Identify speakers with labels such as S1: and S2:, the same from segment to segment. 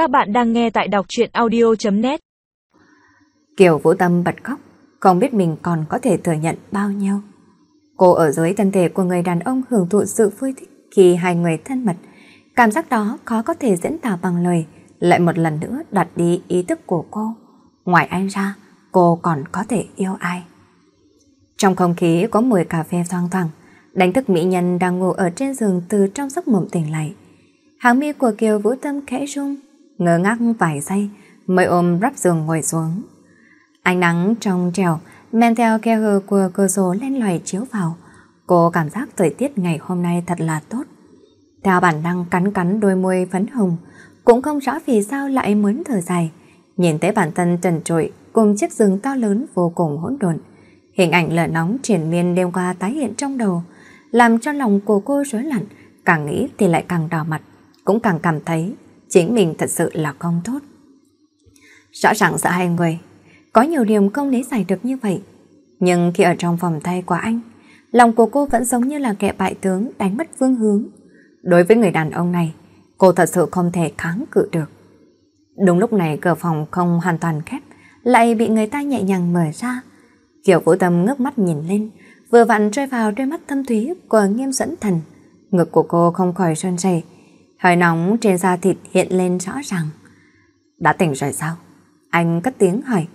S1: Các bạn đang nghe tại đọc truyện audio.net
S2: Kiều Vũ Tâm bật khóc, không biết mình còn có thể thừa nhận bao nhiêu. Cô ở dưới thân thể của người đàn ông hưởng thụ sự vui thích khi hai người thân mật. Cảm giác đó khó có thể diễn tả bằng lời, lại một lần nữa đặt đi ý thức của cô. Ngoài anh ra, cô còn có thể yêu ai. Trong không khí có mùi cà phê thoang thoảng, đánh thức mỹ nhân đang ngủ ở trên giường từ trong giấc mộng tỉnh lại. Hàng mi của Kiều Vũ Tâm khẽ rung, ngơ ngác vài giây mới ôm rắp giường ngồi xuống. Ánh nắng trong trèo men theo khe hờ của cửa sổ lên loài chiếu vào. Cô cảm giác thời tiết ngày hôm nay thật là tốt. Theo bản năng cắn cắn đôi môi phấn hồng, cũng không rõ vì sao lại muốn thở dài. Nhìn thấy bản thân trần trội cùng chiếc giường to lớn vô cùng hỗn độn. Hình ảnh lửa nóng triển miên đêm qua tái hiện trong đầu, làm cho lòng của cô rối lặn, càng nghĩ thì lại càng đỏ mặt, cũng càng cảm thấy chính mình thật sự là không tốt. Rõ ràng giữa hai người, có nhiều điểm không lý giải được như vậy. Nhưng khi ở trong vòng tay của anh, lòng của cô vẫn giống như là kẻ bại tướng đánh mất phương hướng. Đối với người đàn ông này, cô thật sự không thể kháng cự được. Đúng lúc này cửa phòng không hoàn toàn khép, lại bị người ta nhẹ nhàng mở ra. kiểu Vũ Tâm ngước mắt nhìn lên, vừa vặn rơi vào đôi mắt thâm thúy của nghiêm dẫn thần. Ngực của cô không khỏi run rẩy, hơi nóng trên da thịt hiện lên rõ ràng. Đã tỉnh rồi sao? Anh cất tiếng hỏi,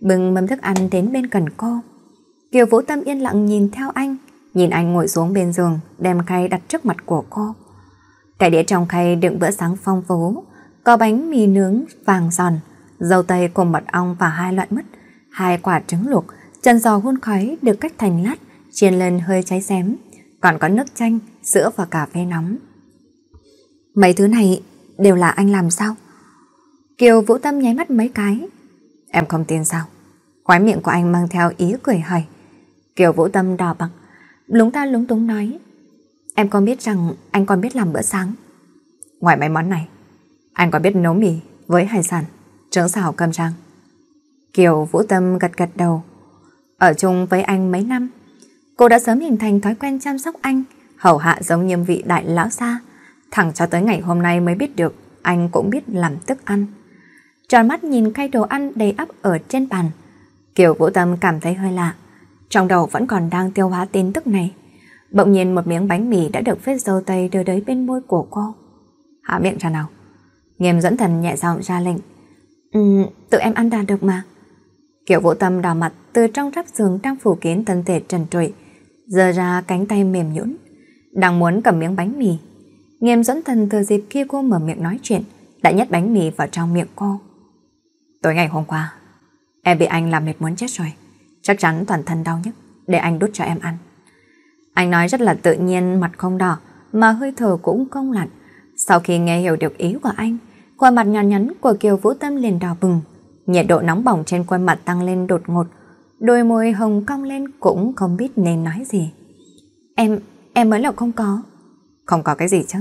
S2: bưng mâm thức ăn đến bên cần cô. Kiều Vũ Tâm yên lặng nhìn theo anh, nhìn anh ngồi xuống bên giường, đem khay đặt trước mặt của cô. Cái đĩa trong khay đựng bữa sáng phong phú, có bánh mì nướng vàng giòn, dâu tây cùng mật ong và hai loại mứt, hai quả trứng luộc, chân giò hun khói được cắt thành lát, chiên lên hơi cháy xém, còn có nước chanh, sữa và cà phê nóng. Mấy thứ này đều là anh làm sao? Kiều Vũ Tâm nháy mắt mấy cái. Em không tin sao? Khói miệng của anh mang theo ý cười hỏi. Kiều Vũ Tâm đỏ bằng, lúng ta lúng túng nói. Em còn biết rằng anh còn biết làm bữa sáng. Ngoài mấy món này, anh có biết nấu mì với hải sản, trứng xào cơm rang. Kiều Vũ Tâm gật gật đầu. Ở chung với anh mấy năm, cô đã sớm hình thành thói quen chăm sóc anh, hầu hạ giống như vị đại lão xa. Thẳng cho tới ngày hôm nay mới biết được anh cũng biết làm thức ăn. Tròn mắt nhìn khay đồ ăn đầy ắp ở trên bàn. Kiều Vũ Tâm cảm thấy hơi lạ. Trong đầu vẫn còn đang tiêu hóa tin tức này. Bỗng nhiên một miếng bánh mì đã được vết dâu tây đưa tới bên môi của cô. Hạ miệng ra nào. Nghiêm dẫn thần nhẹ giọng ra lệnh. Um, tự em ăn đã được mà. Kiều Vũ Tâm đỏ mặt từ trong rắp giường đang phủ kín thân thể trần trụi, giơ ra cánh tay mềm nhũn, đang muốn cầm miếng bánh mì. Nghiêm dẫn thần từ dịp kia cô mở miệng nói chuyện, đã nhét bánh mì vào trong miệng cô. Tối ngày hôm qua, em bị anh làm mệt muốn chết rồi. Chắc chắn toàn thân đau nhức, để anh đút cho em ăn. Anh nói rất là tự nhiên, mặt không đỏ, mà hơi thở cũng không lặn. Sau khi nghe hiểu được ý của anh, khuôn mặt nhàn nhắn của Kiều Vũ Tâm liền đỏ bừng. Nhiệt độ nóng bỏng trên khuôn mặt tăng lên đột ngột, đôi môi hồng cong lên cũng không biết nên nói gì. Em, em mới là không có. Không có cái gì chứ?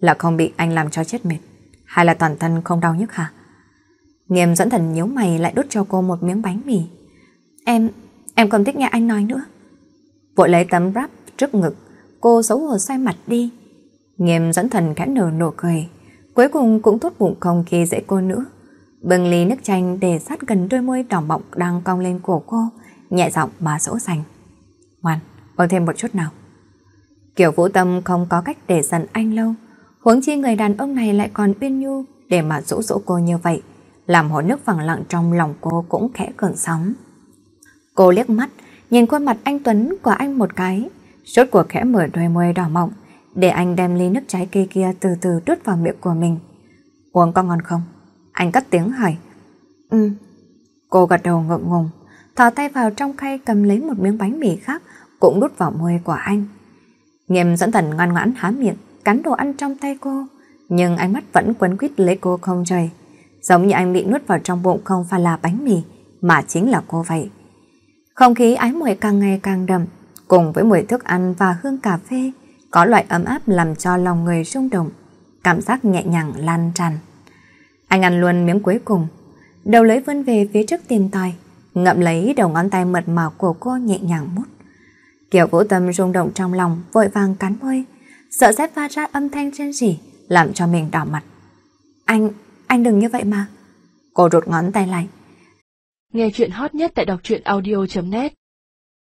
S2: Là không bị anh làm cho chết mệt, hay là toàn thân không đau nhức hả? Nghiêm dẫn thần nhíu mày lại đút cho cô một miếng bánh mì. Em, em không thích nghe anh nói nữa. Vội lấy tấm wrap trước ngực, cô xấu hổ xoay mặt đi. Nghiêm dẫn thần khẽ nở nụ cười, cuối cùng cũng thốt bụng không khi dễ cô nữa. Bưng ly nước chanh để sát gần đôi môi đỏ mọng đang cong lên cổ cô, nhẹ giọng mà dỗ dành. Ngoan, uống thêm một chút nào. Kiểu vũ tâm không có cách để dần anh lâu, huống chi người đàn ông này lại còn uyên nhu để mà dỗ dỗ cô như vậy, làm hồ nước phẳng lặng trong lòng cô cũng khẽ cơn sóng. Cô liếc mắt, nhìn khuôn mặt anh Tuấn của anh một cái, rốt cuộc khẽ mở đôi môi đỏ mọng, để anh đem ly nước trái cây kia từ từ đút vào miệng của mình. Uống có ngon không? Anh cất tiếng hỏi. Ừ. Cô gật đầu ngượng ngùng, thò tay vào trong khay cầm lấy một miếng bánh mì khác, cũng đút vào môi của anh. Nghiêm dẫn thần ngoan ngoãn há miệng, cắn đồ ăn trong tay cô, nhưng ánh mắt vẫn quấn quýt lấy cô không rời. Giống như anh bị nuốt vào trong bụng không phải là bánh mì, mà chính là cô vậy. Không khí ái muội càng ngày càng đậm, cùng với mùi thức ăn và hương cà phê, có loại ấm áp làm cho lòng người rung động, cảm giác nhẹ nhàng lan tràn. Anh ăn luôn miếng cuối cùng, đầu lấy vươn về phía trước tìm tòi, ngậm lấy đầu ngón tay mật màu của cô nhẹ nhàng mút. Kiều vũ tâm rung động trong lòng, vội vàng cắn môi, sợ sẽ phát ra âm thanh trên rỉ, làm cho mình đỏ mặt. Anh, anh anh đừng như vậy mà. Cô rụt ngón tay lại.
S1: Nghe chuyện hot nhất tại đọc truyện audio.net